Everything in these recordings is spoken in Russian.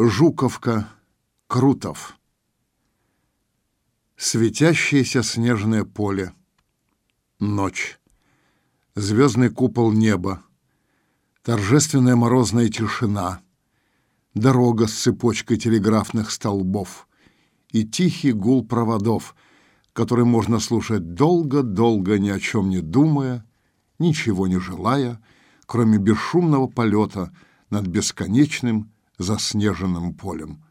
Жуковка, Крутов. Светящееся снежное поле. Ночь. Звездный купол неба. Торжественная морозная тишина. Дорога с цепочкой телеграфных столбов. И тихий гул проводов, который можно слушать долго-долго, ни о чем не думая, ничего не желая, кроме бесшумного полета над бесконечным, заснеженным полем.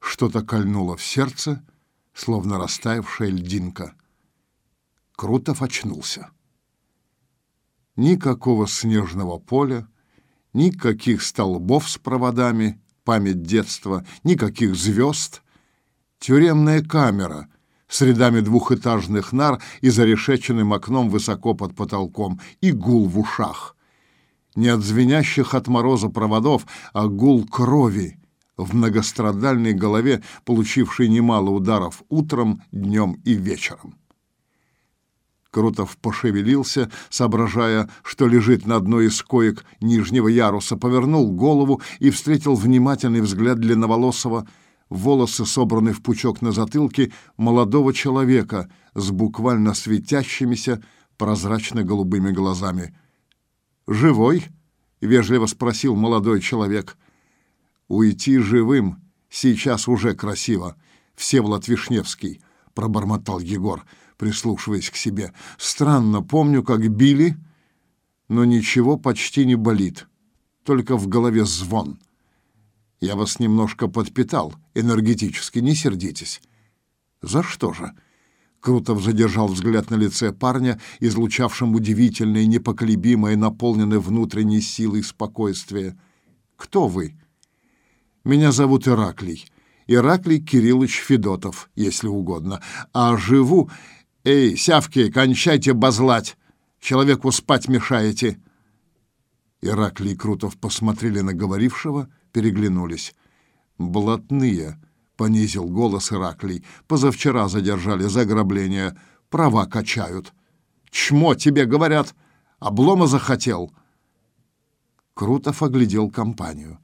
Что-то кольнуло в сердце, словно растаявшая льдинка. Крутов очнулся. Никакого снежного поля, никаких столбов с проводами, память детства, никаких звезд. Тюремная камера с рядами двухэтажных нар и зарешеченным окном высоко под потолком, и гул в ушах не от звенящих от мороза проводов, а гул крови в многострадальной голове, получившей немало ударов утром, днем и вечером. Крутов пошевелился, соображая, что лежит на одной из коек нижнего яруса, повернул голову и встретил внимательный взгляд длинноволосого, волосы собраны в пучок на затылке, молодого человека с буквально светящимися прозрачно-голубыми глазами — «Живой?» — вежливо спросил молодой человек. «Уйти живым сейчас уже красиво, Всеволод Вишневский», — пробормотал Егор, прислушиваясь к себе. «Странно, помню, как били, но ничего почти не болит, только в голове звон. Я вас немножко подпитал, энергетически, не сердитесь». «За что же?» Крутов задержал взгляд на лице парня, излучавшим удивительное, непоколебимое, наполненное внутренней силой спокойствие. «Кто вы?» «Меня зовут Ираклий. Ираклий Кириллович Федотов, если угодно. А живу... Эй, сявки, кончайте базлать! Человеку спать мешаете!» Ираклий и Крутов посмотрели на говорившего, переглянулись. «Блатные!» — понизил голос Ираклий. «Позавчера задержали за ограбление. Права качают». «Чмо тебе говорят! Облома захотел!» Крутов оглядел компанию.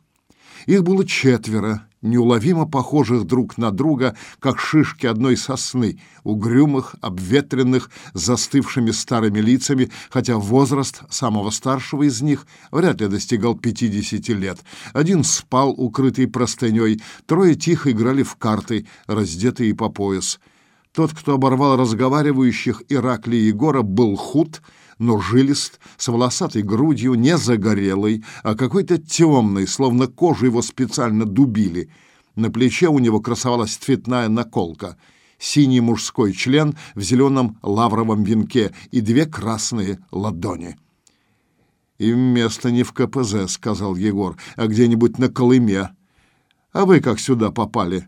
Их было четверо, неуловимо похожих друг на друга, как шишки одной сосны, угрюмых, обветренных, застывшими старыми лицами, хотя возраст самого старшего из них вряд ли достигал 50 лет. Один спал, укрытый простыней, трое тихо играли в карты, раздетые по пояс. Тот, кто оборвал разговаривающих Ираклия Егора, был худ — но жилист, с волосатой грудью, не загорелый, а какой-то темный, словно кожу его специально дубили. На плече у него красовалась цветная наколка — синий мужской член в зеленом лавровом венке и две красные ладони. «Им место не в КПЗ», — сказал Егор, — «а где-нибудь на Колыме. А вы как сюда попали?»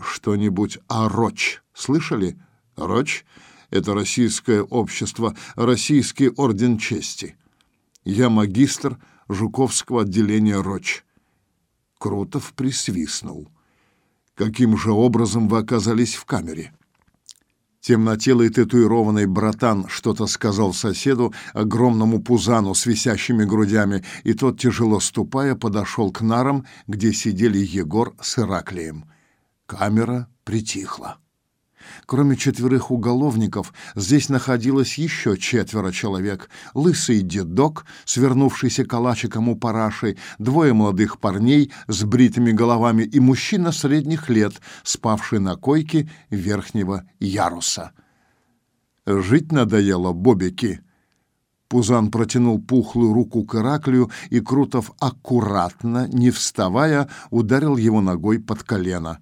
«Что-нибудь о Роч слышали?» «Роч? Это российское общество, российский орден чести. Я магистр Жуковского отделения РОЧ. Крутов присвистнул. Каким же образом вы оказались в камере? Темнотелый татуированный братан что-то сказал соседу, огромному пузану с висящими грудями, и тот, тяжело ступая, подошел к нарам, где сидели Егор с Ираклием. Камера притихла. Кроме четверых уголовников, здесь находилось еще четверо человек. Лысый дедок, свернувшийся калачиком у параши, двое молодых парней с бритыми головами и мужчина средних лет, спавший на койке верхнего яруса. «Жить надоело, бобики!» Пузан протянул пухлую руку к Ираклию, и Крутов аккуратно, не вставая, ударил его ногой под колено.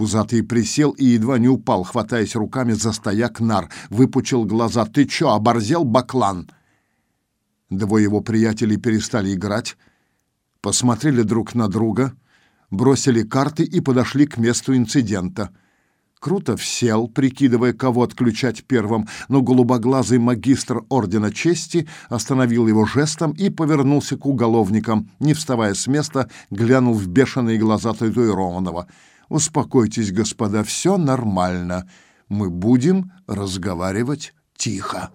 Пузатый присел и едва не упал, хватаясь руками за стояк нар. Выпучил глаза. «Ты чё, оборзел, баклан?» Двое его приятелей перестали играть, посмотрели друг на друга, бросили карты и подошли к месту инцидента. Крутов сел, прикидывая, кого отключать первым, но голубоглазый магистр Ордена Чести остановил его жестом и повернулся к уголовникам, не вставая с места, глянул в бешеные глаза татуированного — Успокойтесь, господа, все нормально. Мы будем разговаривать тихо.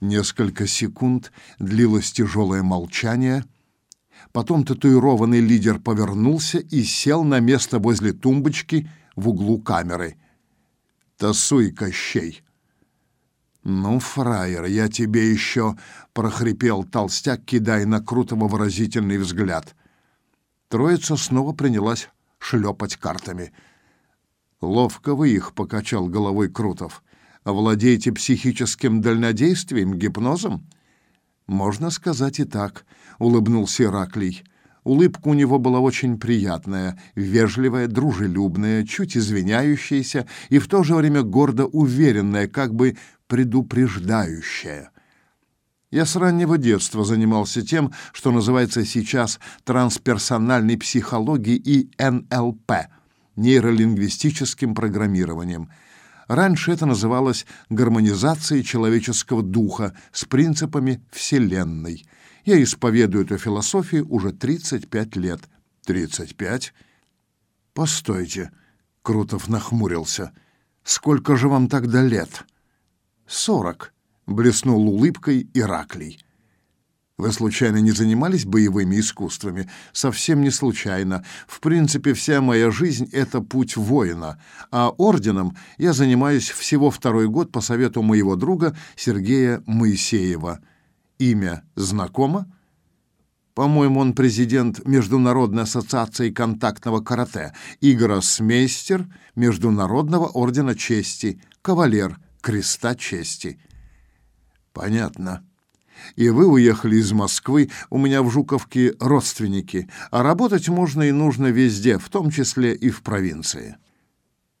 Несколько секунд длилось тяжелое молчание, Потом татуированный лидер повернулся и сел на место возле тумбочки в углу камеры. «Тасуй, Кощей!» «Ну, фраер, я тебе еще...» — прохрипел толстяк, кидая на Крутого выразительный взгляд. Троица снова принялась шлепать картами. «Ловко вы их», — покачал головой Крутов. «Овладеете психическим дальнодействием, гипнозом?» «Можно сказать и так», — улыбнулся Ираклий. Улыбка у него была очень приятная, вежливая, дружелюбная, чуть извиняющаяся и в то же время гордо уверенная, как бы предупреждающая. Я с раннего детства занимался тем, что называется сейчас трансперсональной психологией и НЛП — нейролингвистическим программированием — Раньше это называлось гармонизацией человеческого духа с принципами Вселенной. Я исповедую эту философию уже 35 лет. 35? Постойте, Крутов нахмурился. Сколько же вам тогда лет? Сорок, блеснул улыбкой Ираклий. Вы случайно не занимались боевыми искусствами? Совсем не случайно. В принципе, вся моя жизнь — это путь воина. А орденом я занимаюсь всего второй год по совету моего друга Сергея Моисеева. Имя знакомо? По-моему, он президент Международной ассоциации контактного карате и гроссмейстер Международного ордена чести, кавалер Креста чести. Понятно и вы уехали из Москвы, у меня в Жуковке родственники, а работать можно и нужно везде, в том числе и в провинции.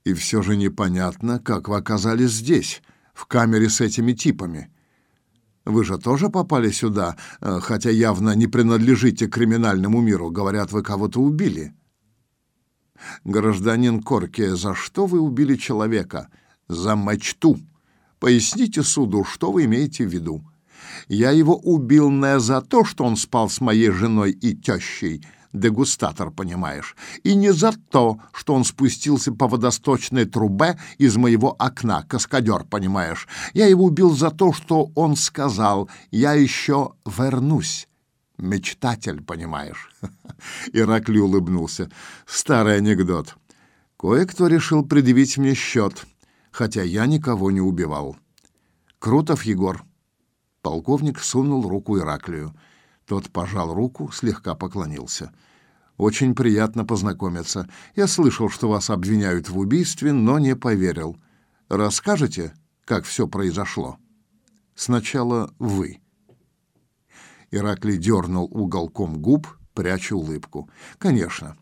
И все же непонятно, как вы оказались здесь, в камере с этими типами. Вы же тоже попали сюда, э, хотя явно не принадлежите криминальному миру. Говорят, вы кого-то убили. Гражданин Корке, за что вы убили человека? За мечту. Поясните суду, что вы имеете в виду. Я его убил не за то, что он спал с моей женой и тещей, дегустатор, понимаешь, и не за то, что он спустился по водосточной трубе из моего окна, каскадер, понимаешь. Я его убил за то, что он сказал «я еще вернусь». Мечтатель, понимаешь. Иракли улыбнулся. Старый анекдот. Кое-кто решил предъявить мне счет, хотя я никого не убивал. Крутов Егор. Полковник сунул руку Ираклию. Тот пожал руку, слегка поклонился. «Очень приятно познакомиться. Я слышал, что вас обвиняют в убийстве, но не поверил. Расскажете, как все произошло?» «Сначала вы». Ираклий дернул уголком губ, пряча улыбку. «Конечно.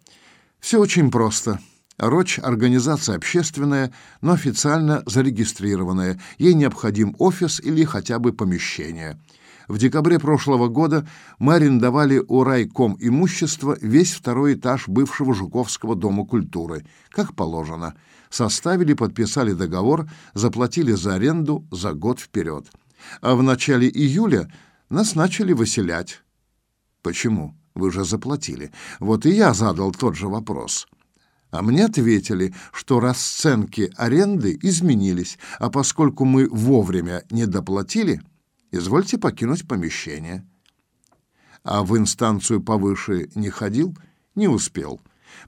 Все очень просто. Роч — организация общественная, но официально зарегистрированная. Ей необходим офис или хотя бы помещение. В декабре прошлого года мы арендовали у райком имущество весь второй этаж бывшего Жуковского дома культуры, как положено. Составили, подписали договор, заплатили за аренду за год вперед. А в начале июля нас начали выселять. Почему? Вы же заплатили. Вот и я задал тот же вопрос. А мне ответили, что расценки аренды изменились, а поскольку мы вовремя не доплатили, извольте покинуть помещение. А в инстанцию повыше не ходил, не успел.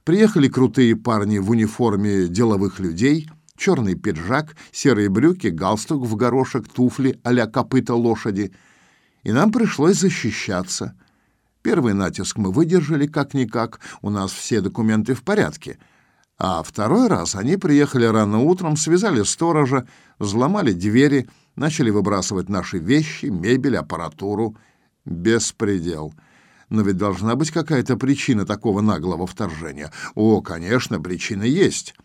Приехали крутые парни в униформе деловых людей, черный пиджак, серые брюки, галстук в горошек, туфли а-ля копыта лошади. И нам пришлось защищаться. Первый натиск мы выдержали как-никак, у нас все документы в порядке — а второй раз они приехали рано утром, связали сторожа, взломали двери, начали выбрасывать наши вещи, мебель, аппаратуру. Беспредел. Но ведь должна быть какая-то причина такого наглого вторжения. О, конечно, причина есть.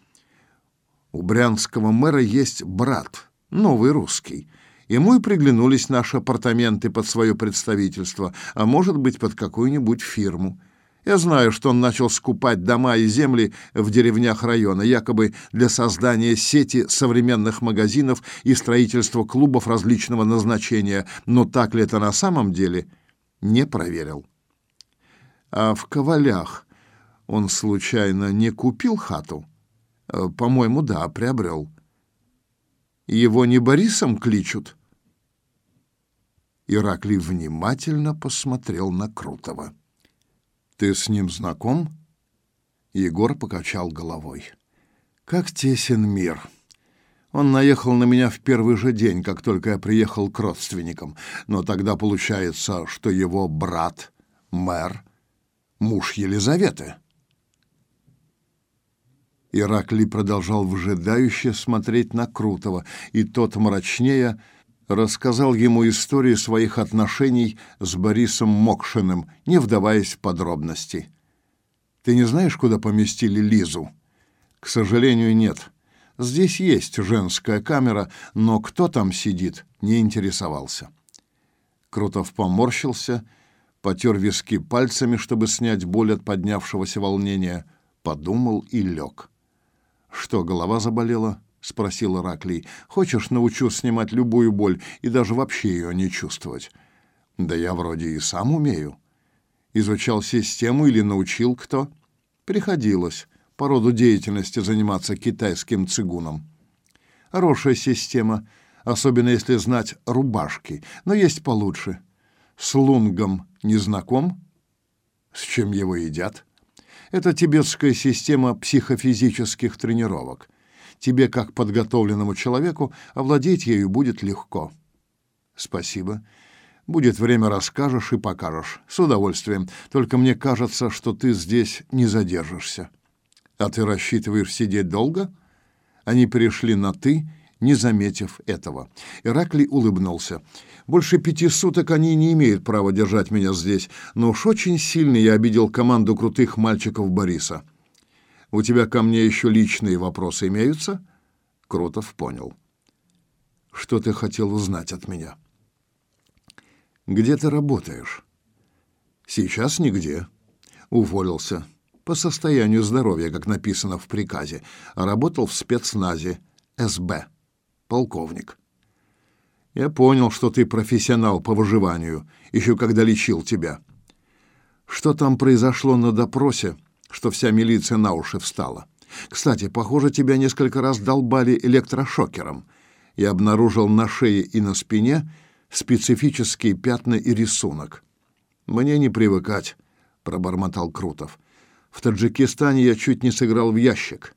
У брянского мэра есть брат, новый русский. Ему и приглянулись наши апартаменты под свое представительство, а может быть, под какую-нибудь фирму. Я знаю, что он начал скупать дома и земли в деревнях района, якобы для создания сети современных магазинов и строительства клубов различного назначения, но так ли это на самом деле, не проверил. А в Ковалях он случайно не купил хату? Э, по-моему, да, приобрел. Его не Борисом кличут? Ираклий внимательно посмотрел на Крутого. Ты с ним знаком? Егор покачал головой. Как тесен мир. Он наехал на меня в первый же день, как только я приехал к родственникам. Но тогда получается, что его брат, мэр, муж Елизаветы. Ираклий продолжал выжидающе смотреть на Крутого, и тот мрачнее рассказал ему историю своих отношений с Борисом Мокшиным, не вдаваясь в подробности. «Ты не знаешь, куда поместили Лизу?» «К сожалению, нет. Здесь есть женская камера, но кто там сидит, не интересовался». Крутов поморщился, потер виски пальцами, чтобы снять боль от поднявшегося волнения, подумал и лег. «Что, голова заболела?» — спросил Ираклий. «Хочешь, научу снимать любую боль и даже вообще ее не чувствовать?» «Да я вроде и сам умею». «Изучал систему или научил кто?» «Приходилось по роду деятельности заниматься китайским цигуном». «Хорошая система, особенно если знать рубашки, но есть получше. С лунгом не знаком?» «С чем его едят?» Это тибетская система психофизических тренировок. Тебе, как подготовленному человеку, овладеть ею будет легко. Спасибо. Будет время, расскажешь и покажешь. С удовольствием. Только мне кажется, что ты здесь не задержишься. А ты рассчитываешь сидеть долго? Они перешли на «ты», не заметив этого. Ираклий улыбнулся. «Больше пяти суток они не имеют права держать меня здесь, но уж очень сильно я обидел команду крутых мальчиков Бориса. У тебя ко мне еще личные вопросы имеются?» Крутов понял. «Что ты хотел узнать от меня?» «Где ты работаешь?» «Сейчас нигде. Уволился. По состоянию здоровья, как написано в приказе, работал в спецназе СБ» полковник. Я понял, что ты профессионал по выживанию, еще когда лечил тебя. Что там произошло на допросе, что вся милиция на уши встала? Кстати, похоже, тебя несколько раз долбали электрошокером. Я обнаружил на шее и на спине специфические пятна и рисунок. Мне не привыкать, пробормотал Крутов. В Таджикистане я чуть не сыграл в ящик.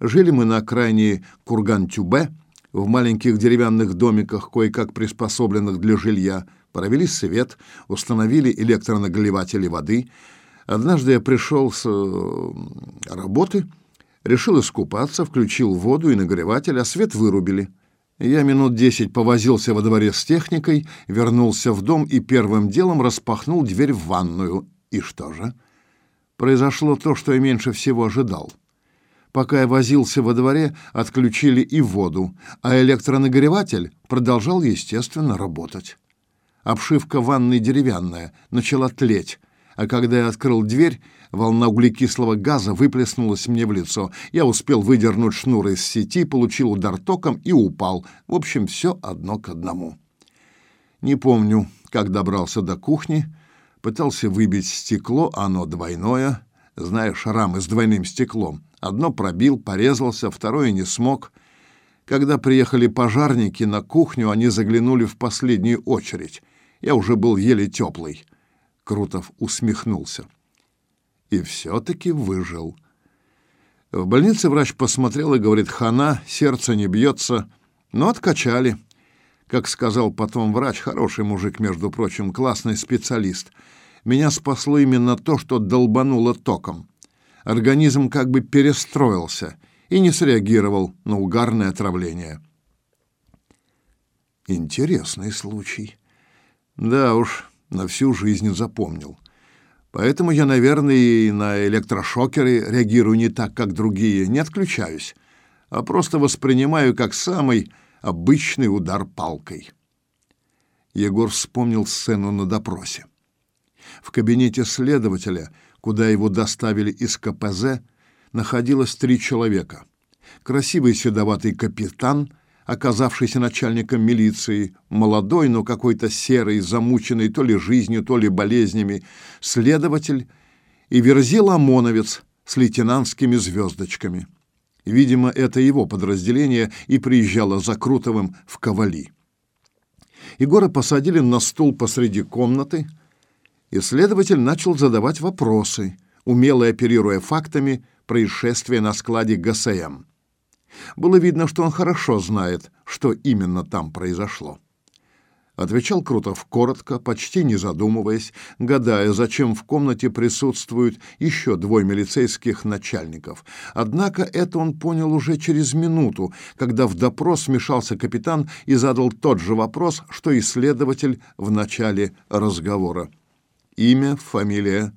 Жили мы на окраине Курган-Тюбе, в маленьких деревянных домиках, кое-как приспособленных для жилья, провели свет, установили электронагреватели воды. Однажды я пришел с э, работы, решил искупаться, включил воду и нагреватель, а свет вырубили. Я минут десять повозился во дворе с техникой, вернулся в дом и первым делом распахнул дверь в ванную. И что же? Произошло то, что я меньше всего ожидал. Пока я возился во дворе, отключили и воду, а электронагреватель продолжал, естественно, работать. Обшивка ванной деревянная, начала тлеть, а когда я открыл дверь, волна углекислого газа выплеснулась мне в лицо. Я успел выдернуть шнур из сети, получил удар током и упал. В общем, все одно к одному. Не помню, как добрался до кухни, пытался выбить стекло, оно двойное, знаешь, рамы с двойным стеклом. Одно пробил, порезался, второе не смог. Когда приехали пожарники на кухню, они заглянули в последнюю очередь. Я уже был еле теплый. Крутов усмехнулся. И все-таки выжил. В больнице врач посмотрел и говорит, хана, сердце не бьется, но откачали. Как сказал потом врач, хороший мужик, между прочим, классный специалист. Меня спасло именно то, что долбануло током организм как бы перестроился и не среагировал на угарное отравление. Интересный случай. Да уж, на всю жизнь запомнил. Поэтому я, наверное, и на электрошокеры реагирую не так, как другие, не отключаюсь, а просто воспринимаю как самый обычный удар палкой. Егор вспомнил сцену на допросе. В кабинете следователя – куда его доставили из КПЗ, находилось три человека. Красивый седоватый капитан, оказавшийся начальником милиции, молодой, но какой-то серый, замученный то ли жизнью, то ли болезнями, следователь и Верзил ОМОНовец с лейтенантскими звездочками. Видимо, это его подразделение и приезжало за Крутовым в Ковали. Егора посадили на стул посреди комнаты, Исследователь начал задавать вопросы, умело оперируя фактами происшествия на складе ГСМ. Было видно, что он хорошо знает, что именно там произошло. Отвечал Крутов коротко, почти не задумываясь, гадая, зачем в комнате присутствуют еще двое милицейских начальников. Однако это он понял уже через минуту, когда в допрос вмешался капитан и задал тот же вопрос, что исследователь в начале разговора. Имя, фамилия.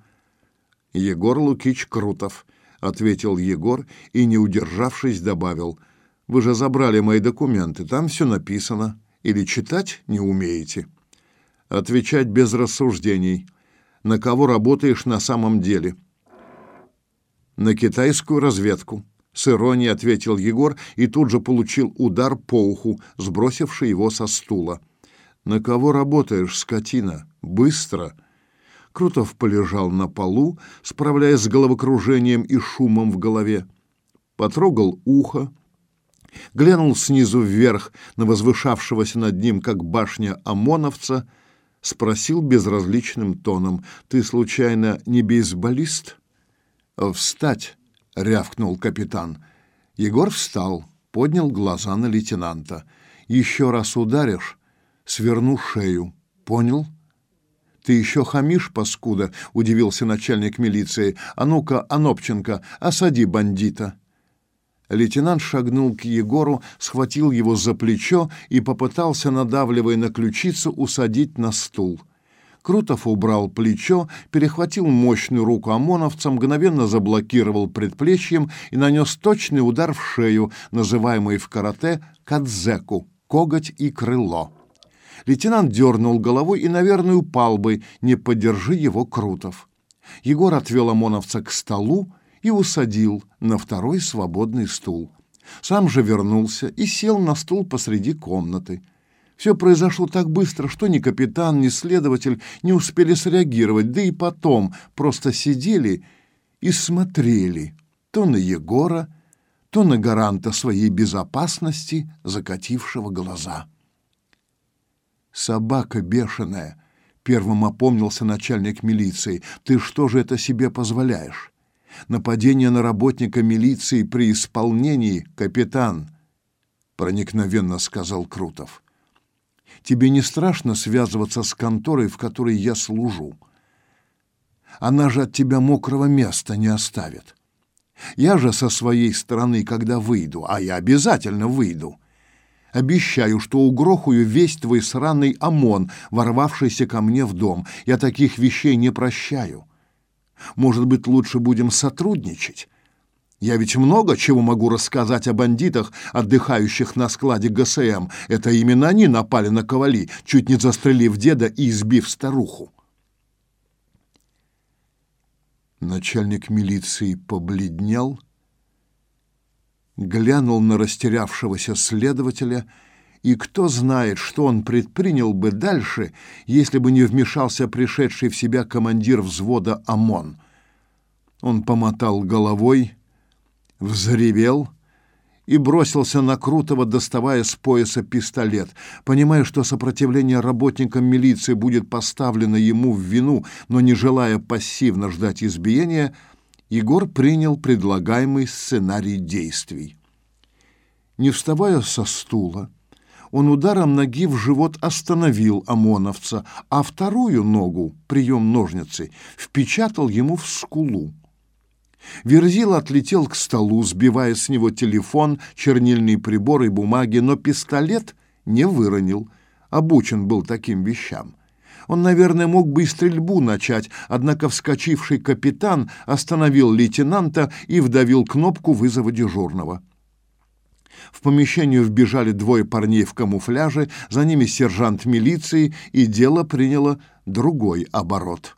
Егор Лукич Крутов, ответил Егор и, не удержавшись, добавил: Вы же забрали мои документы, там все написано. Или читать не умеете? Отвечать без рассуждений. На кого работаешь на самом деле? На китайскую разведку. С иронией ответил Егор и тут же получил удар по уху, сбросивший его со стула. На кого работаешь, скотина? Быстро. Крутов полежал на полу, справляясь с головокружением и шумом в голове. Потрогал ухо, глянул снизу вверх на возвышавшегося над ним, как башня ОМОНовца, спросил безразличным тоном, «Ты, случайно, не бейсболист?» «Встать!» — рявкнул капитан. Егор встал, поднял глаза на лейтенанта. «Еще раз ударишь, сверну шею. Понял?» «Ты еще хамишь, паскуда?» — удивился начальник милиции. «А ну-ка, Анопченко, осади бандита!» Лейтенант шагнул к Егору, схватил его за плечо и попытался, надавливая на ключицу, усадить на стул. Крутов убрал плечо, перехватил мощную руку ОМОНовца, мгновенно заблокировал предплечьем и нанес точный удар в шею, называемый в карате кадзеку — коготь и крыло. Лейтенант дернул головой и, наверное, упал бы, не поддержи его Крутов. Егор отвел ОМОНовца к столу, и усадил на второй свободный стул. Сам же вернулся и сел на стул посреди комнаты. Все произошло так быстро, что ни капитан, ни следователь не успели среагировать, да и потом просто сидели и смотрели то на Егора, то на гаранта своей безопасности, закатившего глаза. «Собака бешеная!» — первым опомнился начальник милиции. «Ты что же это себе позволяешь?» Нападение на работника милиции при исполнении, капитан, проникновенно сказал Крутов. Тебе не страшно связываться с конторой, в которой я служу? Она же от тебя мокрого места не оставит. Я же со своей стороны, когда выйду, а я обязательно выйду, обещаю, что угрохаю весь твой сраный ОМОН, ворвавшийся ко мне в дом. Я таких вещей не прощаю. Может быть, лучше будем сотрудничать? Я ведь много чего могу рассказать о бандитах, отдыхающих на складе ГСМ. Это именно они напали на Ковали, чуть не застрелив деда и избив старуху. Начальник милиции побледнел, глянул на растерявшегося следователя и кто знает, что он предпринял бы дальше, если бы не вмешался пришедший в себя командир взвода ОМОН. Он помотал головой, взревел и бросился на Крутого, доставая с пояса пистолет. Понимая, что сопротивление работникам милиции будет поставлено ему в вину, но не желая пассивно ждать избиения, Егор принял предлагаемый сценарий действий. Не вставая со стула, он ударом ноги в живот остановил ОМОНовца, а вторую ногу, прием ножницы, впечатал ему в скулу. Верзил отлетел к столу, сбивая с него телефон, чернильный прибор и бумаги, но пистолет не выронил. Обучен был таким вещам. Он, наверное, мог бы и стрельбу начать, однако вскочивший капитан остановил лейтенанта и вдавил кнопку вызова дежурного. В помещение вбежали двое парней в камуфляже, за ними сержант милиции, и дело приняло другой оборот.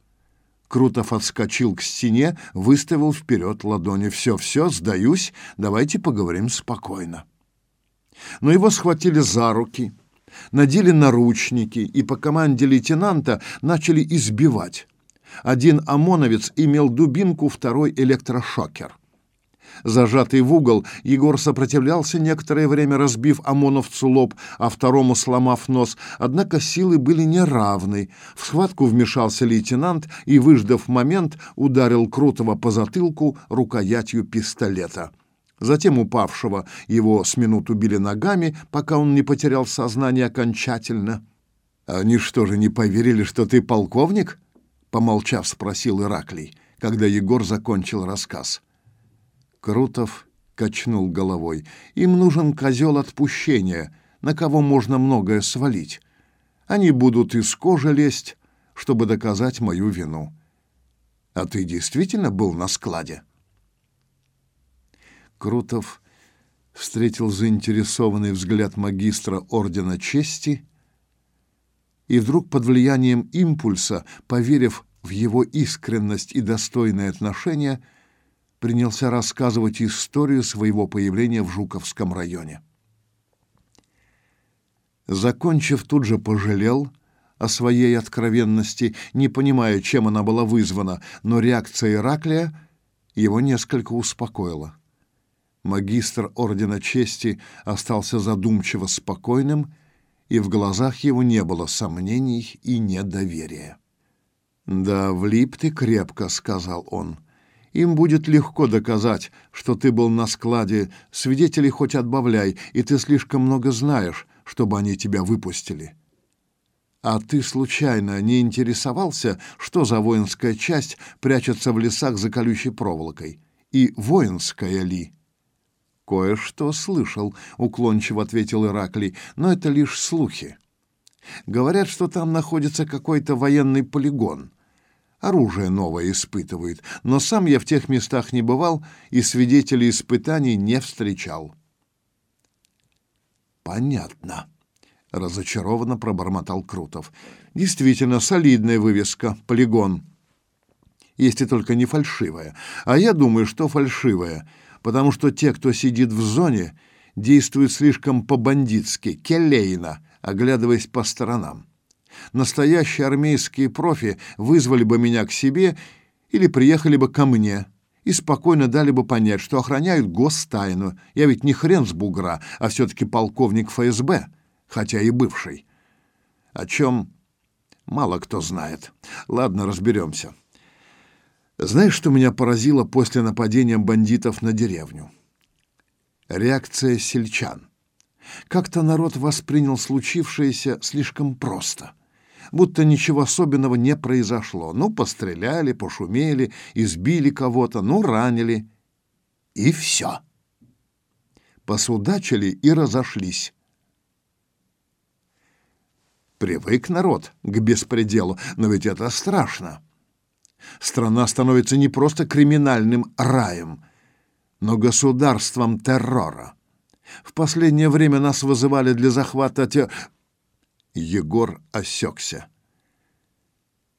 Крутов отскочил к стене, выставил вперед ладони. «Все, все, сдаюсь, давайте поговорим спокойно». Но его схватили за руки, надели наручники и по команде лейтенанта начали избивать. Один ОМОНовец имел дубинку, второй — электрошокер. Зажатый в угол, Егор сопротивлялся некоторое время, разбив ОМОНовцу лоб, а второму сломав нос. Однако силы были неравны. В схватку вмешался лейтенант и, выждав момент, ударил Крутого по затылку рукоятью пистолета. Затем упавшего его с минуту били ногами, пока он не потерял сознание окончательно. «Они что же, не поверили, что ты полковник?» Помолчав, спросил Ираклий, когда Егор закончил рассказ. Крутов качнул головой. Им нужен козел отпущения, на кого можно многое свалить. Они будут из кожи лезть, чтобы доказать мою вину. А ты действительно был на складе? Крутов встретил заинтересованный взгляд магистра Ордена Чести и вдруг под влиянием импульса, поверив в его искренность и достойное отношение, принялся рассказывать историю своего появления в Жуковском районе. Закончив, тут же пожалел о своей откровенности, не понимая, чем она была вызвана, но реакция Ираклия его несколько успокоила. Магистр Ордена Чести остался задумчиво спокойным, и в глазах его не было сомнений и недоверия. «Да, влип ты крепко», — сказал он. Им будет легко доказать, что ты был на складе, свидетелей хоть отбавляй, и ты слишком много знаешь, чтобы они тебя выпустили. А ты случайно не интересовался, что за воинская часть прячется в лесах за колючей проволокой? И воинская ли? Кое-что слышал, уклончиво ответил Ираклий, но это лишь слухи. Говорят, что там находится какой-то военный полигон оружие новое испытывают, но сам я в тех местах не бывал и свидетелей испытаний не встречал. Понятно, разочарованно пробормотал Крутов. Действительно солидная вывеска, полигон. Если только не фальшивая. А я думаю, что фальшивая, потому что те, кто сидит в зоне, действуют слишком по-бандитски, келейно, оглядываясь по сторонам. Настоящие армейские профи вызвали бы меня к себе или приехали бы ко мне и спокойно дали бы понять, что охраняют гостайну. Я ведь не хрен с бугра, а все-таки полковник ФСБ, хотя и бывший. О чем мало кто знает. Ладно, разберемся. Знаешь, что меня поразило после нападения бандитов на деревню? Реакция сельчан. Как-то народ воспринял случившееся слишком просто — будто ничего особенного не произошло. Ну, постреляли, пошумели, избили кого-то, ну, ранили. И все. Посудачили и разошлись. Привык народ к беспределу, но ведь это страшно. Страна становится не просто криминальным раем, но государством террора. В последнее время нас вызывали для захвата те... Егор осекся.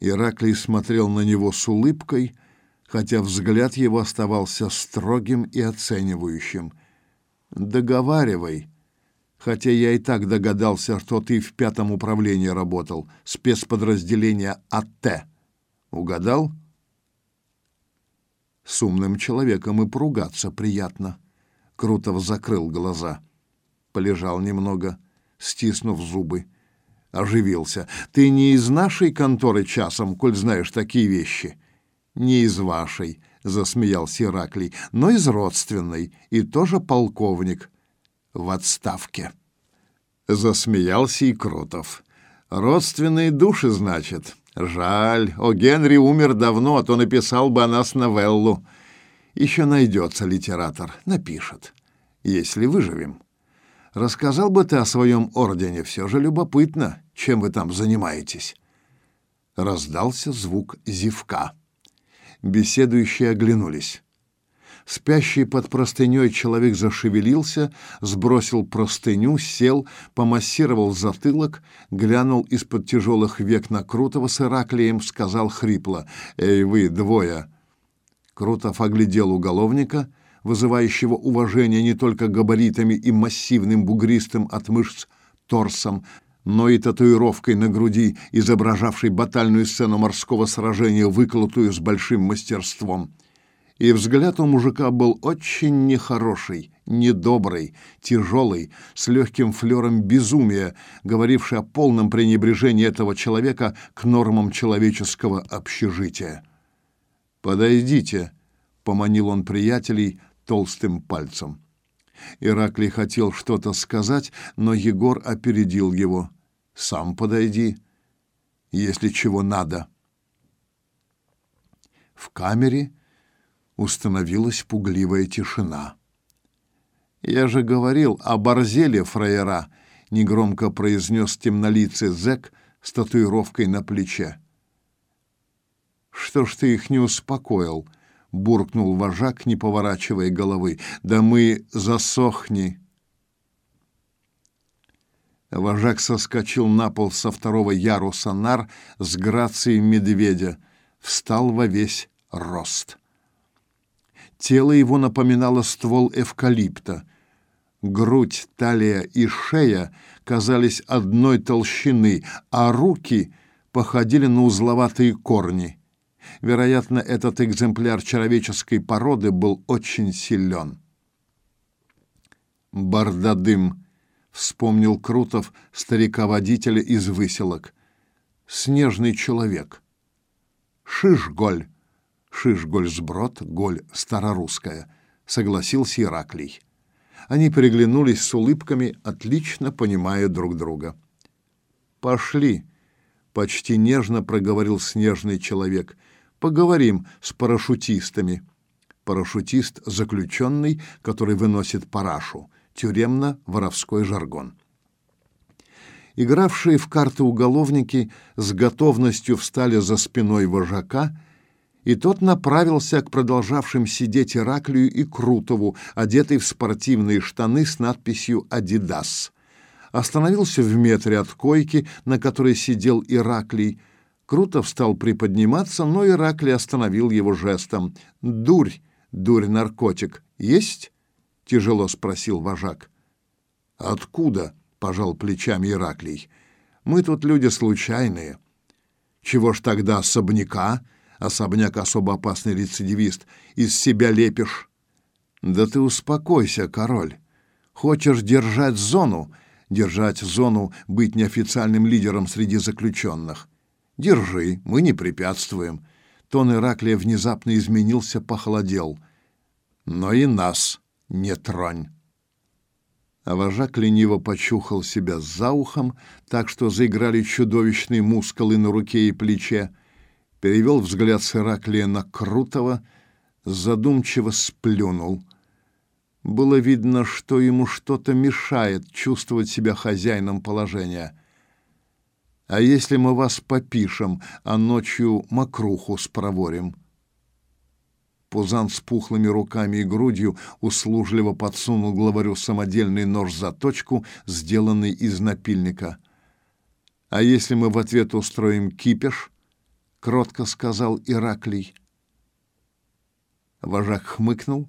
Ираклий смотрел на него с улыбкой, хотя взгляд его оставался строгим и оценивающим. «Договаривай», хотя я и так догадался, что ты в пятом управлении работал, спецподразделение АТ. Угадал? С умным человеком и поругаться приятно. Крутов закрыл глаза, полежал немного, стиснув зубы оживился. Ты не из нашей конторы часом, коль знаешь такие вещи? Не из вашей, засмеялся Ираклий, но из родственной, и тоже полковник в отставке. Засмеялся и Крутов. Родственные души, значит. Жаль, о Генри умер давно, а то написал бы о нас новеллу. Еще найдется литератор, напишет, если выживем. Рассказал бы ты о своем ордене, все же любопытно, чем вы там занимаетесь. Раздался звук зевка. Беседующие оглянулись. Спящий под простыней человек зашевелился, сбросил простыню, сел, помассировал затылок, глянул из-под тяжелых век на Крутого с Ираклием, сказал хрипло «Эй, вы, двое!» Крутов оглядел уголовника — вызывающего уважение не только габаритами и массивным бугристым от мышц торсом, но и татуировкой на груди, изображавшей батальную сцену морского сражения, выколотую с большим мастерством. И взгляд у мужика был очень нехороший, недобрый, тяжелый, с легким флером безумия, говоривший о полном пренебрежении этого человека к нормам человеческого общежития. «Подойдите», — поманил он приятелей толстым пальцем. Ираклий хотел что-то сказать, но Егор опередил его. «Сам подойди, если чего надо». В камере установилась пугливая тишина. «Я же говорил о борзеле фраера», — негромко произнес темнолицый зэк с татуировкой на плече. «Что ж ты их не успокоил?» — буркнул вожак, не поворачивая головы. «Да мы засохни!» Вожак соскочил на пол со второго яруса нар с грацией медведя, встал во весь рост. Тело его напоминало ствол эвкалипта. Грудь, талия и шея казались одной толщины, а руки походили на узловатые корни. Вероятно, этот экземпляр человеческой породы был очень силен. «Бардадым», — вспомнил Крутов старика-водителя из выселок. «Снежный человек». «Шишголь», Шишголь-сброд, голь старорусская, согласился Ираклий. Они переглянулись с улыбками, отлично понимая друг друга. Пошли, почти нежно проговорил снежный человек. Поговорим с парашютистами. Парашютист заключенный, который выносит парашу, тюремно-воровской жаргон. Игравшие в карты уголовники с готовностью встали за спиной вожака и тот направился к продолжавшим сидеть Ираклию и Крутову, одетый в спортивные штаны с надписью «Адидас». Остановился в метре от койки, на которой сидел Ираклий. Крутов стал приподниматься, но Ираклий остановил его жестом. «Дурь, дурь-наркотик, есть?» — тяжело спросил вожак. «Откуда?» — пожал плечами Ираклий. «Мы тут люди случайные». «Чего ж тогда особняка?» Особняк особо опасный рецидивист, из себя лепишь. Да ты успокойся, король. Хочешь держать зону, держать зону, быть неофициальным лидером среди заключенных. Держи, мы не препятствуем. Тон Ираклия внезапно изменился, похолодел. Но и нас не тронь. А вожак лениво почухал себя за ухом, так что заиграли чудовищные мускулы на руке и плече перевел взгляд с Ираклия на Крутого, задумчиво сплюнул. Было видно, что ему что-то мешает чувствовать себя хозяином положения. А если мы вас попишем, а ночью мокруху спроворим? Пузан с пухлыми руками и грудью услужливо подсунул главарю самодельный нож-заточку, сделанный из напильника. А если мы в ответ устроим кипиш, кротко сказал Ираклий. Вожак хмыкнул,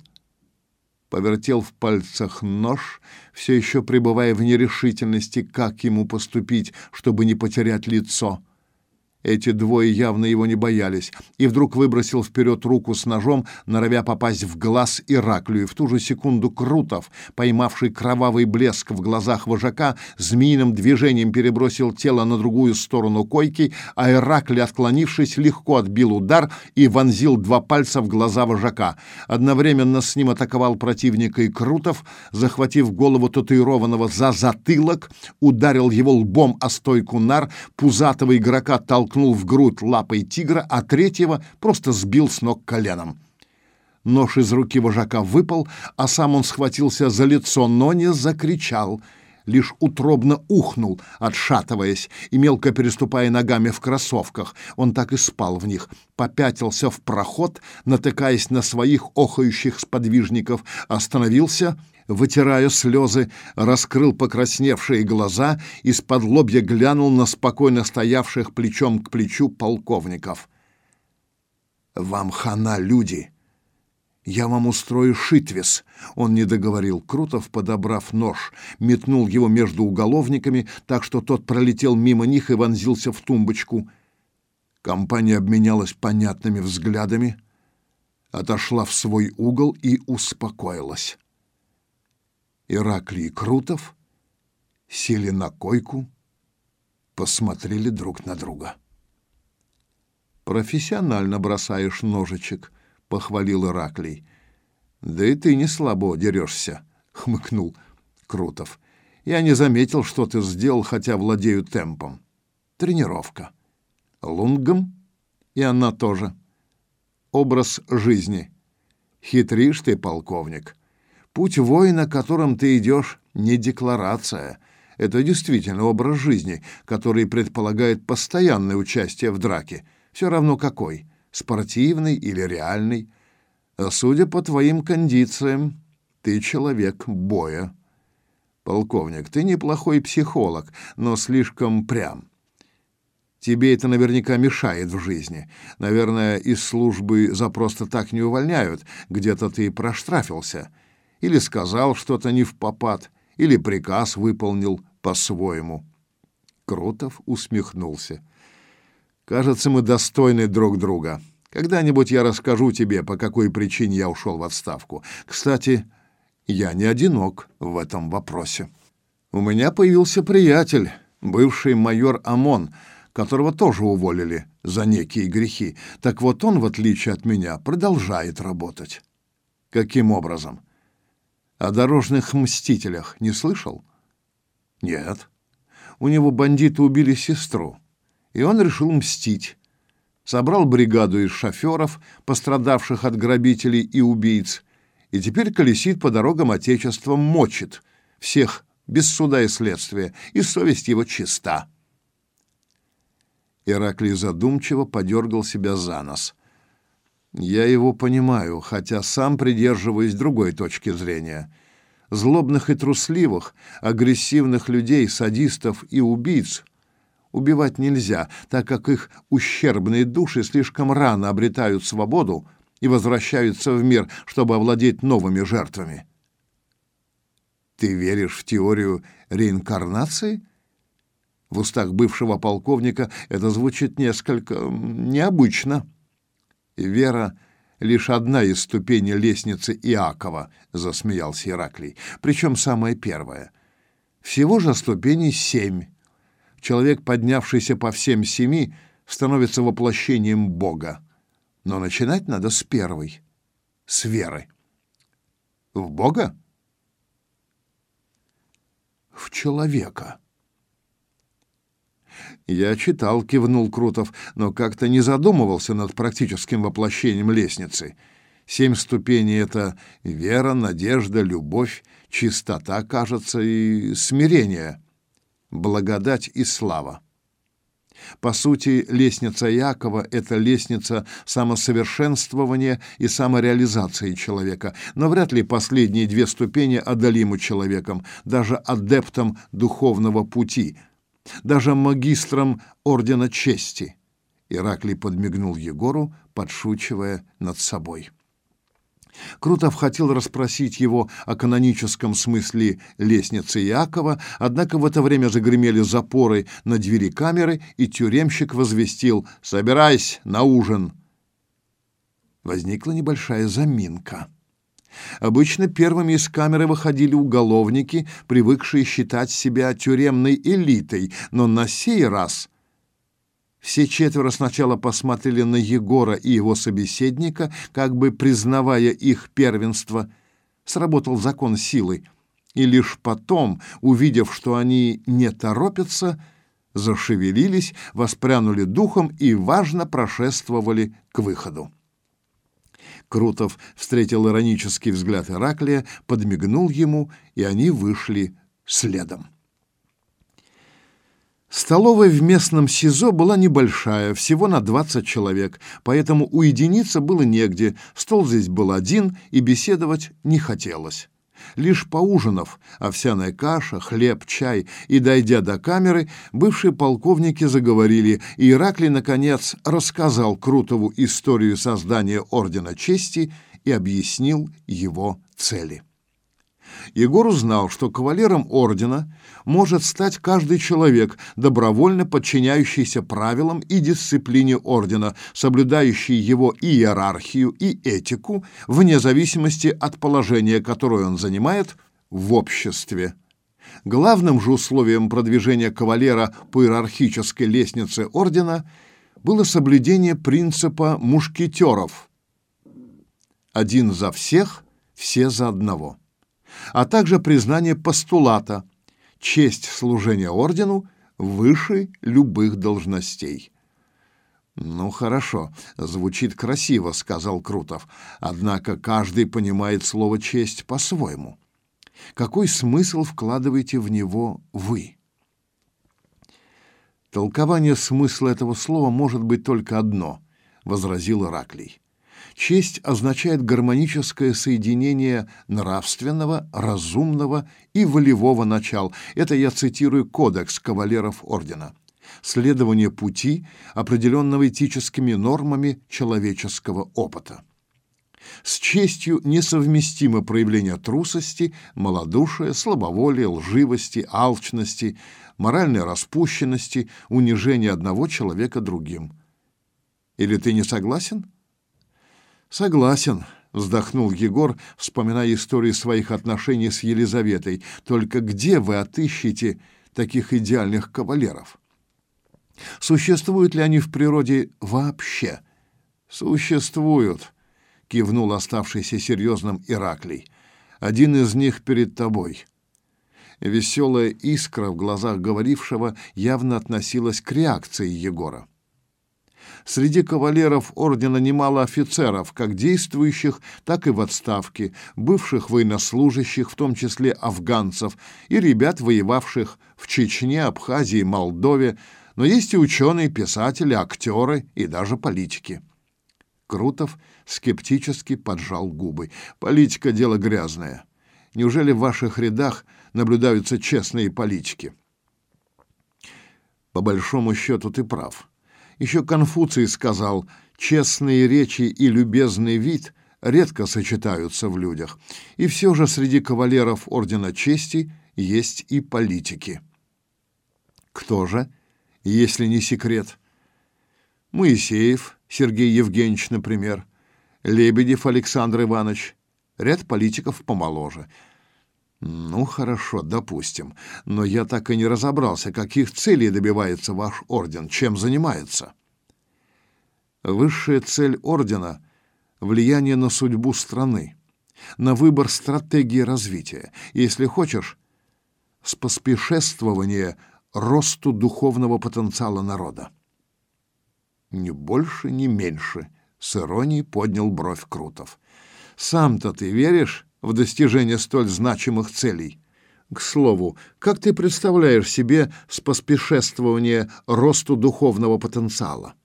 повертел в пальцах нож, все еще пребывая в нерешительности, как ему поступить, чтобы не потерять лицо. Эти двое явно его не боялись, и вдруг выбросил вперед руку с ножом, норовя попасть в глаз Ираклию. В ту же секунду Крутов, поймавший кровавый блеск в глазах вожака, змеиным движением перебросил тело на другую сторону койки, а Ираклий, отклонившись, легко отбил удар и вонзил два пальца в глаза вожака. Одновременно с ним атаковал противника и Крутов, захватив голову татуированного за затылок, ударил его лбом о стойку нар, пузатого игрока толкнул толкнул в грудь лапой тигра, а третьего просто сбил с ног коленом. Нож из руки вожака выпал, а сам он схватился за лицо, но не закричал, лишь утробно ухнул, отшатываясь и мелко переступая ногами в кроссовках. Он так и спал в них, попятился в проход, натыкаясь на своих охающих сподвижников, остановился вытирая слезы, раскрыл покрасневшие глаза, и из-под лобья глянул на спокойно стоявших плечом к плечу полковников. «Вам хана, люди! Я вам устрою шитвес!» Он не договорил. Крутов, подобрав нож, метнул его между уголовниками, так что тот пролетел мимо них и вонзился в тумбочку. Компания обменялась понятными взглядами — отошла в свой угол и успокоилась. Ираклий Крутов сели на койку, посмотрели друг на друга. «Профессионально бросаешь ножичек», — похвалил Ираклий. «Да и ты не слабо дерешься», — хмыкнул Крутов. «Я не заметил, что ты сделал, хотя владею темпом. Тренировка. Лунгом, и она тоже. Образ жизни. Хитришь ты, полковник. Путь воина, которым ты идешь, не декларация. Это действительно образ жизни, который предполагает постоянное участие в драке. Все равно какой, спортивный или реальный. А судя по твоим кондициям, ты человек боя. Полковник, ты неплохой психолог, но слишком прям. Тебе это наверняка мешает в жизни. Наверное, из службы за просто так не увольняют. Где-то ты проштрафился. Или сказал что-то не в попад, или приказ выполнил по-своему. Крутов усмехнулся. Кажется, мы достойны друг друга. Когда-нибудь я расскажу тебе, по какой причине я ушел в отставку. Кстати, я не одинок в этом вопросе. У меня появился приятель, бывший майор ОМОН, которого тоже уволили за некие грехи. Так вот он, в отличие от меня, продолжает работать. Каким образом? О дорожных мстителях не слышал? Нет. У него бандиты убили сестру, и он решил мстить. Собрал бригаду из шоферов, пострадавших от грабителей и убийц, и теперь колесит по дорогам Отечества, мочит всех без суда и следствия, и совесть его чиста. Ираклий задумчиво подергал себя за нос. Я его понимаю, хотя сам придерживаюсь другой точки зрения. Злобных и трусливых, агрессивных людей, садистов и убийц убивать нельзя, так как их ущербные души слишком рано обретают свободу и возвращаются в мир, чтобы овладеть новыми жертвами. Ты веришь в теорию реинкарнации? В устах бывшего полковника это звучит несколько необычно. Вера — лишь одна из ступеней лестницы Иакова, — засмеялся Ираклий, — причем самая первая. Всего же ступеней семь. Человек, поднявшийся по всем семи, становится воплощением Бога. Но начинать надо с первой, с веры. В Бога? В человека. Я читал, кивнул Крутов, но как-то не задумывался над практическим воплощением лестницы. Семь ступеней — это вера, надежда, любовь, чистота, кажется, и смирение, благодать и слава. По сути, лестница Якова — это лестница самосовершенствования и самореализации человека, но вряд ли последние две ступени одолимы человеком, даже адептом духовного пути — даже магистром Ордена Чести. Ираклий подмигнул Егору, подшучивая над собой. Крутов хотел расспросить его о каноническом смысле лестницы Иакова, однако в это время загремели запоры на двери камеры, и тюремщик возвестил «Собирайся на ужин». Возникла небольшая заминка. Обычно первыми из камеры выходили уголовники, привыкшие считать себя тюремной элитой, но на сей раз все четверо сначала посмотрели на Егора и его собеседника, как бы признавая их первенство. Сработал закон силы, и лишь потом, увидев, что они не торопятся, зашевелились, воспрянули духом и важно прошествовали к выходу. Крутов встретил иронический взгляд Ираклия, подмигнул ему, и они вышли следом. Столовая в местном СИЗО была небольшая, всего на 20 человек, поэтому уединиться было негде, стол здесь был один, и беседовать не хотелось. Лишь поужинав, овсяная каша, хлеб, чай и дойдя до камеры, бывшие полковники заговорили, и Ираклий, наконец, рассказал Крутову историю создания Ордена Чести и объяснил его цели. Егор узнал, что кавалером ордена может стать каждый человек, добровольно подчиняющийся правилам и дисциплине ордена, соблюдающий его иерархию и этику, вне зависимости от положения, которое он занимает в обществе. Главным же условием продвижения кавалера по иерархической лестнице ордена было соблюдение принципа мушкетеров. Один за всех, все за одного а также признание постулата «честь служения ордену выше любых должностей». «Ну, хорошо, звучит красиво», — сказал Крутов. «Однако каждый понимает слово «честь» по-своему. Какой смысл вкладываете в него вы?» «Толкование смысла этого слова может быть только одно», — возразил Ираклий. Честь означает гармоническое соединение нравственного, разумного и волевого начал. Это я цитирую кодекс кавалеров ордена. Следование пути, определенного этическими нормами человеческого опыта. С честью несовместимо проявление трусости, малодушия, слабоволия, лживости, алчности, моральной распущенности, унижения одного человека другим. Или ты не согласен? Согласен, вздохнул Егор, вспоминая истории своих отношений с Елизаветой. Только где вы отыщете таких идеальных кавалеров? Существуют ли они в природе вообще? Существуют, кивнул оставшийся серьезным Ираклий. Один из них перед тобой. Веселая искра в глазах говорившего явно относилась к реакции Егора. Среди кавалеров ордена немало офицеров, как действующих, так и в отставке, бывших военнослужащих, в том числе афганцев, и ребят, воевавших в Чечне, Абхазии, Молдове, но есть и ученые, писатели, актеры и даже политики. Крутов скептически поджал губы. Политика — дело грязное. Неужели в ваших рядах наблюдаются честные политики? По большому счету ты прав. Еще Конфуций сказал, честные речи и любезный вид редко сочетаются в людях. И все же среди кавалеров Ордена Чести есть и политики. Кто же, если не секрет? Моисеев Сергей Евгеньевич, например, Лебедев Александр Иванович, ряд политиков помоложе – ну, хорошо, допустим. Но я так и не разобрался, каких целей добивается ваш орден, чем занимается. Высшая цель ордена — влияние на судьбу страны, на выбор стратегии развития. Если хочешь, споспешествование росту духовного потенциала народа. Ни больше, ни меньше, с иронией поднял бровь Крутов. Сам-то ты веришь в достижение столь значимых целей. К слову, как ты представляешь себе споспешествование росту духовного потенциала?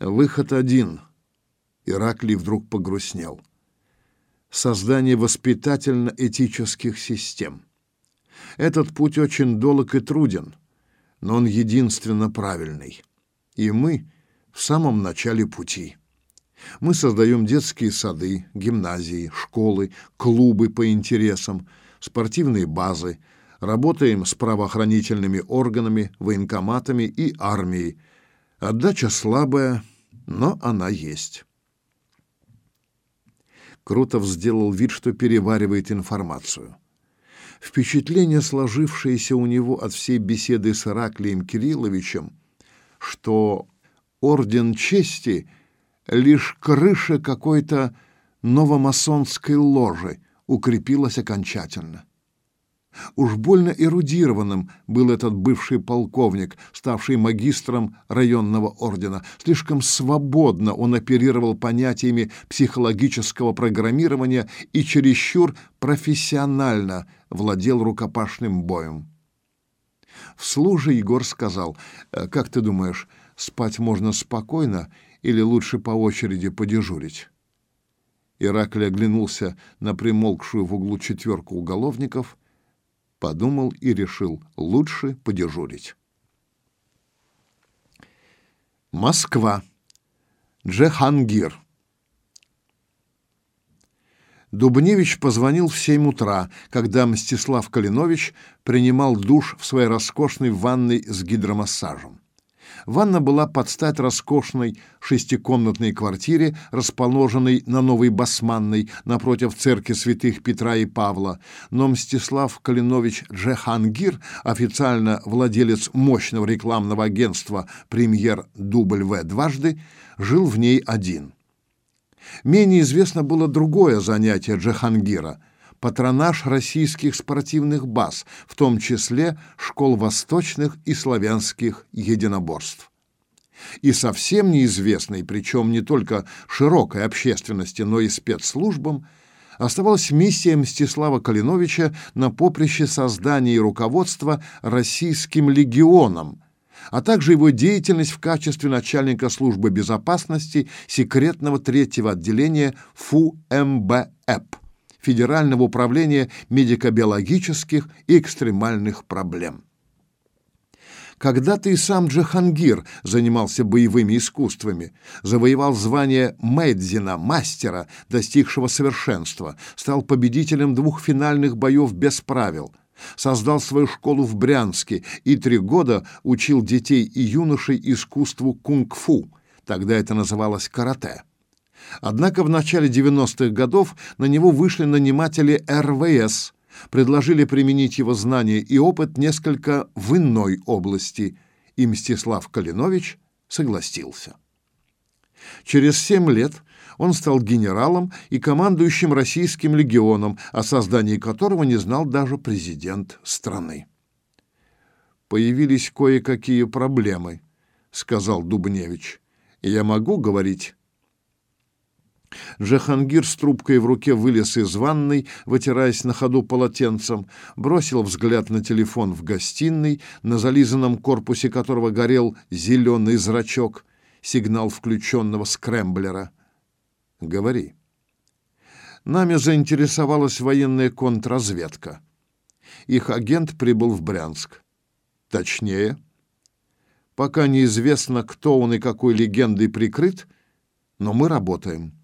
Выход один. Ираклий вдруг погрустнел. Создание воспитательно-этических систем. Этот путь очень долг и труден, но он единственно правильный. И мы в самом начале пути. Мы создаем детские сады, гимназии, школы, клубы по интересам, спортивные базы, работаем с правоохранительными органами, военкоматами и армией. Отдача слабая, но она есть. Крутов сделал вид, что переваривает информацию. Впечатление, сложившееся у него от всей беседы с Ираклием Кирилловичем, что орден чести — лишь крыша какой-то новомасонской ложи укрепилась окончательно. Уж больно эрудированным был этот бывший полковник, ставший магистром районного ордена. Слишком свободно он оперировал понятиями психологического программирования и чересчур профессионально владел рукопашным боем. Вслух же Егор сказал, «Э, «Как ты думаешь, спать можно спокойно или лучше по очереди подежурить?» Ираклий оглянулся на примолкшую в углу четверку уголовников, подумал и решил лучше подежурить. Москва. Джехангир. Дубневич позвонил в семь утра, когда Мстислав Калинович принимал душ в своей роскошной ванной с гидромассажем. Ванна была под стать роскошной шестикомнатной квартире, расположенной на Новой Басманной, напротив церкви святых Петра и Павла. Но Мстислав Калинович Джехангир, официально владелец мощного рекламного агентства «Премьер В» дважды, жил в ней один. Менее известно было другое занятие Джахангира – патронаж российских спортивных баз, в том числе школ восточных и славянских единоборств. И совсем неизвестной, причем не только широкой общественности, но и спецслужбам, оставалась миссия Мстислава Калиновича на поприще создания и руководства российским легионом – а также его деятельность в качестве начальника службы безопасности секретного третьего отделения ФУМБЭП Федерального управления медико-биологических и экстремальных проблем. Когда-то и сам Джахангир занимался боевыми искусствами, завоевал звание Мэйдзина, мастера, достигшего совершенства, стал победителем двух финальных боев без правил – создал свою школу в Брянске и три года учил детей и юношей искусству кунг-фу, тогда это называлось карате. Однако в начале 90-х годов на него вышли наниматели РВС, предложили применить его знания и опыт несколько в иной области, и Мстислав Калинович согласился. Через семь лет он стал генералом и командующим российским легионом, о создании которого не знал даже президент страны. «Появились кое-какие проблемы», — сказал Дубневич. «Я могу говорить?» Джахангир с трубкой в руке вылез из ванной, вытираясь на ходу полотенцем, бросил взгляд на телефон в гостиной, на зализанном корпусе которого горел зеленый зрачок, сигнал включенного скрэмблера. Говори. Нами заинтересовалась военная контрразведка. Их агент прибыл в Брянск. Точнее, пока неизвестно, кто он и какой легендой прикрыт, но мы работаем.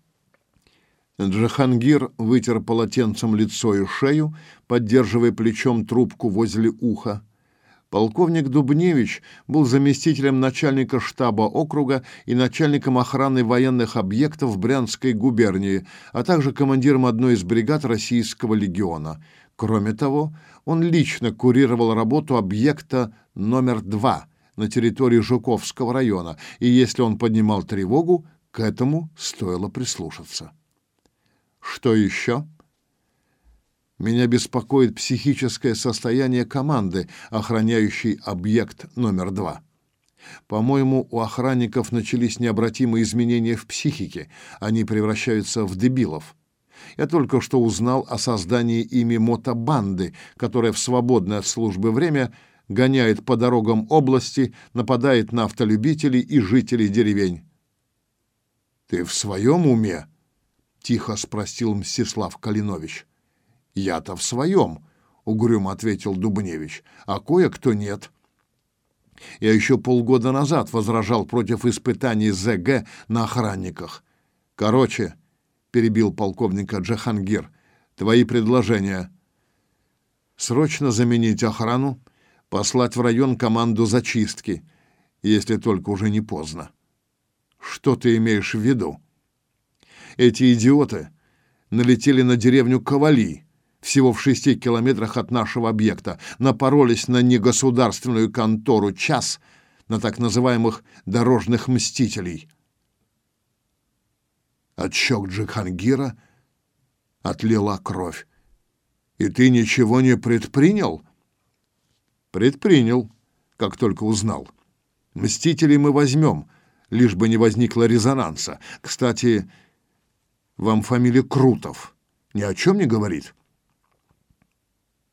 Джахангир вытер полотенцем лицо и шею, поддерживая плечом трубку возле уха. Полковник Дубневич был заместителем начальника штаба округа и начальником охраны военных объектов Брянской губернии, а также командиром одной из бригад российского легиона. Кроме того, он лично курировал работу объекта номер два на территории Жуковского района, и если он поднимал тревогу, к этому стоило прислушаться. Что еще? Меня беспокоит психическое состояние команды, охраняющей объект номер два. По-моему, у охранников начались необратимые изменения в психике. Они превращаются в дебилов. Я только что узнал о создании ими мотобанды, которая в свободное от службы время гоняет по дорогам области, нападает на автолюбителей и жителей деревень. «Ты в своем уме?» — тихо спросил Мстислав Калинович. «Я-то в своем», — угрюмо ответил Дубневич, — «а кое-кто нет». Я еще полгода назад возражал против испытаний ЗГ на охранниках. Короче, перебил полковника Джахангир, твои предложения. Срочно заменить охрану, послать в район команду зачистки, если только уже не поздно. Что ты имеешь в виду? Эти идиоты налетели на деревню Ковали, всего в шести километрах от нашего объекта, напоролись на негосударственную контору «Час», на так называемых «дорожных мстителей». От щек Джихангира отлила кровь. «И ты ничего не предпринял?» «Предпринял, как только узнал. Мстителей мы возьмем, лишь бы не возникло резонанса. Кстати, вам фамилия Крутов ни о чем не говорит?»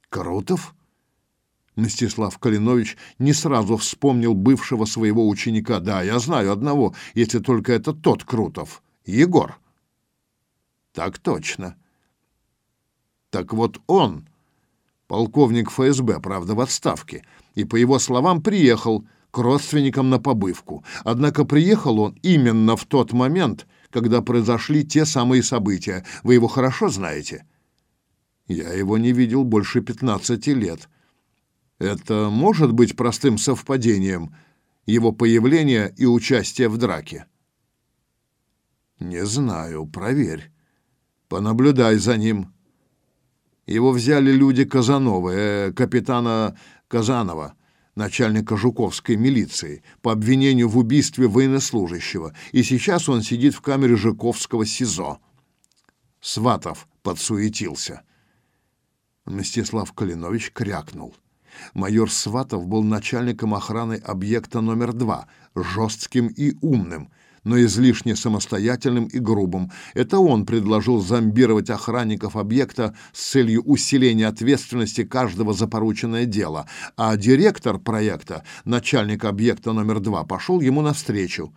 Крутов? Мстислав Калинович не сразу вспомнил бывшего своего ученика. Да, я знаю одного, если только это тот Крутов. Егор. Так точно. Так вот он, полковник ФСБ, правда, в отставке, и, по его словам, приехал к родственникам на побывку. Однако приехал он именно в тот момент, когда произошли те самые события. Вы его хорошо знаете? Я его не видел больше пятнадцати лет. Это может быть простым совпадением его появления и участия в драке. Не знаю, проверь. Понаблюдай за ним. Его взяли люди Казановы, э, капитана Казанова, начальника Жуковской милиции, по обвинению в убийстве военнослужащего, и сейчас он сидит в камере Жуковского СИЗО. Сватов подсуетился. Мстислав Калинович крякнул. Майор Сватов был начальником охраны объекта номер два, жестким и умным, но излишне самостоятельным и грубым. Это он предложил зомбировать охранников объекта с целью усиления ответственности каждого за порученное дело, а директор проекта, начальник объекта номер два, пошел ему навстречу.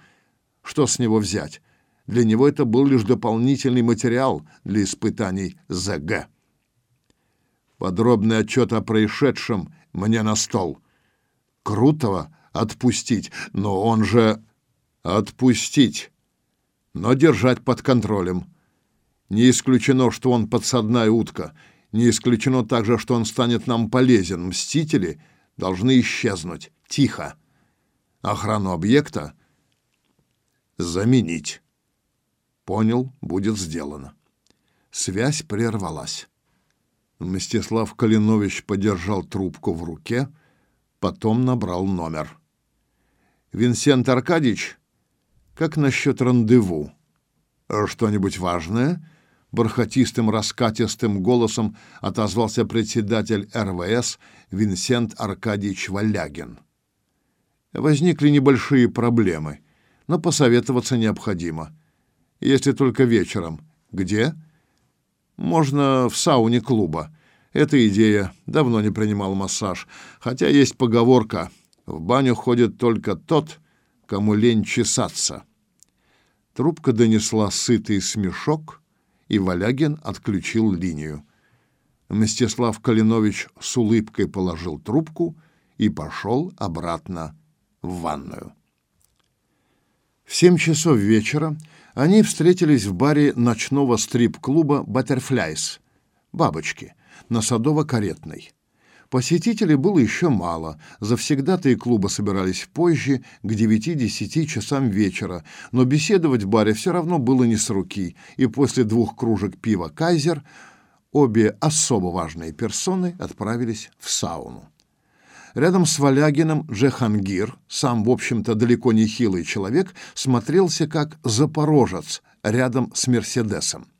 Что с него взять? Для него это был лишь дополнительный материал для испытаний ЗГ. Подробный отчет о происшедшем мне на стол. Крутого отпустить, но он же... Отпустить, но держать под контролем. Не исключено, что он подсадная утка. Не исключено также, что он станет нам полезен. Мстители должны исчезнуть. Тихо. Охрану объекта заменить. Понял, будет сделано. Связь прервалась. Мстислав Калинович подержал трубку в руке, потом набрал номер. «Винсент Аркадьевич, как насчет рандеву? Что-нибудь важное?» Бархатистым раскатистым голосом отозвался председатель РВС Винсент Аркадьевич Валягин. Возникли небольшие проблемы, но посоветоваться необходимо. Если только вечером. Где? Можно в сауне клуба. Эта идея. Давно не принимал массаж. Хотя есть поговорка «в баню ходит только тот, кому лень чесаться». Трубка донесла сытый смешок, и Валягин отключил линию. Мстислав Калинович с улыбкой положил трубку и пошел обратно в ванную. В семь часов вечера они встретились в баре ночного стрип-клуба «Баттерфляйс» — «Бабочки» на Садово-Каретной. Посетителей было еще мало, завсегдатые клуба собирались позже, к 9-10 часам вечера, но беседовать в баре все равно было не с руки, и после двух кружек пива «Кайзер» обе особо важные персоны отправились в сауну. Рядом с Валягиным Джехангир, сам, в общем-то, далеко не хилый человек, смотрелся как запорожец рядом с Мерседесом.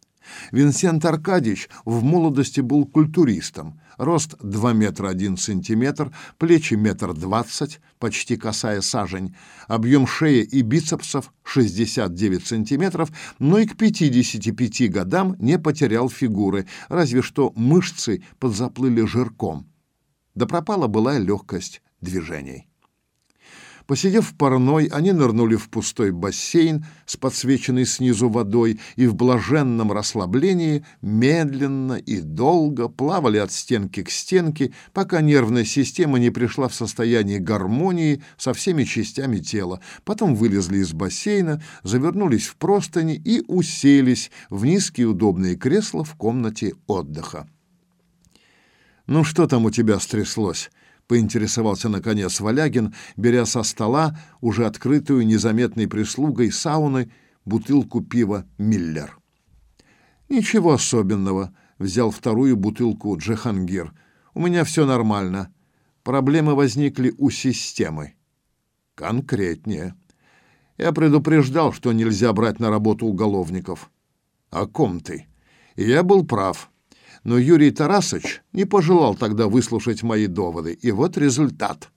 Винсент Аркадьевич в молодости был культуристом. Рост 2 метра 1 сантиметр, плечи метр двадцать, почти касая сажень, объем шеи и бицепсов 69 сантиметров, но и к 55 годам не потерял фигуры, разве что мышцы подзаплыли жирком да пропала была легкость движений. Посидев в парной, они нырнули в пустой бассейн с подсвеченной снизу водой и в блаженном расслаблении медленно и долго плавали от стенки к стенке, пока нервная система не пришла в состояние гармонии со всеми частями тела. Потом вылезли из бассейна, завернулись в простыни и уселись в низкие удобные кресла в комнате отдыха. «Ну что там у тебя стряслось?» — поинтересовался, наконец, Валягин, беря со стола, уже открытую незаметной прислугой сауны, бутылку пива «Миллер». «Ничего особенного», — взял вторую бутылку Джехангир. «У меня все нормально. Проблемы возникли у системы». «Конкретнее». «Я предупреждал, что нельзя брать на работу уголовников». «О ком ты?» «И я был прав» но Юрий Тарасович не пожелал тогда выслушать мои доводы, и вот результат.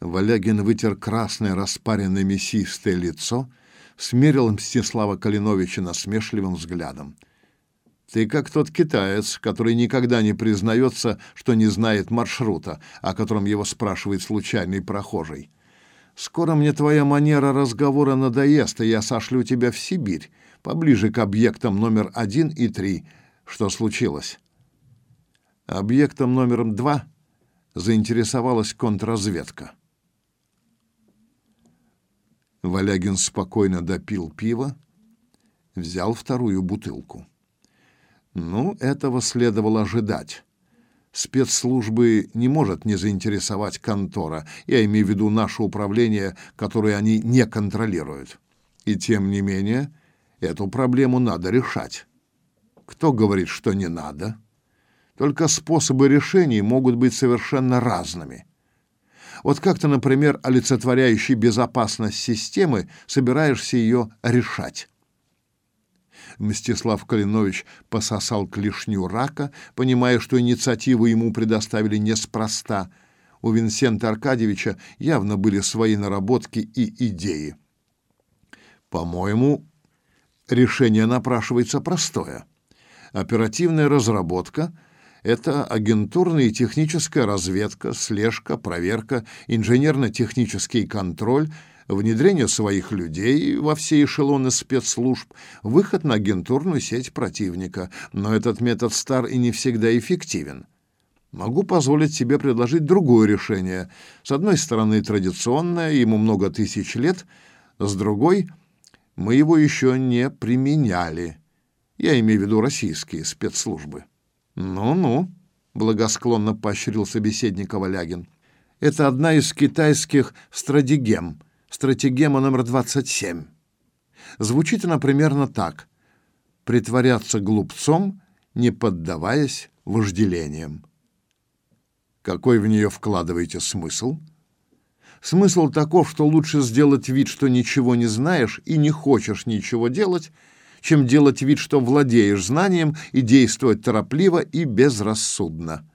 Валягин вытер красное распаренное мясистое лицо, смерил Мстислава Калиновича насмешливым взглядом. Ты как тот китаец, который никогда не признается, что не знает маршрута, о котором его спрашивает случайный прохожий. Скоро мне твоя манера разговора надоест, и я сошлю тебя в Сибирь, поближе к объектам номер один и три — что случилось? Объектом номером два заинтересовалась контрразведка. Валягин спокойно допил пиво, взял вторую бутылку. Ну, этого следовало ожидать. Спецслужбы не может не заинтересовать контора, я имею в виду наше управление, которое они не контролируют. И тем не менее, эту проблему надо решать. Кто говорит, что не надо? Только способы решения могут быть совершенно разными. Вот как ты, например, олицетворяющий безопасность системы, собираешься ее решать? Мстислав Калинович пососал клешню рака, понимая, что инициативу ему предоставили неспроста. У Винсента Аркадьевича явно были свои наработки и идеи. По-моему, решение напрашивается простое. Оперативная разработка — это агентурная и техническая разведка, слежка, проверка, инженерно-технический контроль — внедрение своих людей во все эшелоны спецслужб, выход на агентурную сеть противника. Но этот метод стар и не всегда эффективен. Могу позволить себе предложить другое решение. С одной стороны, традиционное, ему много тысяч лет, с другой, мы его еще не применяли. Я имею в виду российские спецслужбы. «Ну-ну», — благосклонно поощрил собеседника Валягин. «Это одна из китайских стратегем — стратегема номер 27. Звучит она примерно так. Притворяться глупцом, не поддаваясь вожделениям. Какой в нее вкладываете смысл? Смысл таков, что лучше сделать вид, что ничего не знаешь и не хочешь ничего делать, чем делать вид, что владеешь знанием и действовать торопливо и безрассудно.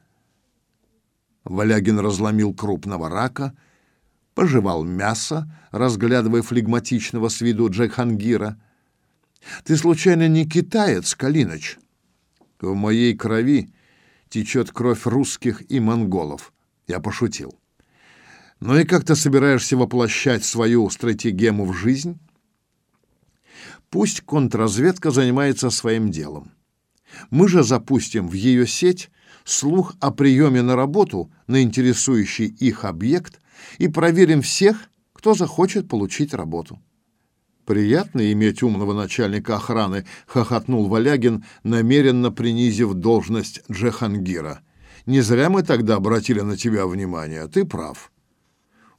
Валягин разломил крупного рака — пожевал мясо, разглядывая флегматичного с виду Джахангира. «Ты, случайно, не китаец, Калиныч?» «В моей крови течет кровь русских и монголов», — я пошутил. «Ну и как ты собираешься воплощать свою стратегему в жизнь?» «Пусть контрразведка занимается своим делом. Мы же запустим в ее сеть слух о приеме на работу на интересующий их объект и проверим всех, кто захочет получить работу. Приятно иметь умного начальника охраны, хохотнул Валягин, намеренно принизив должность Джехангира. Не зря мы тогда обратили на тебя внимание. Ты прав.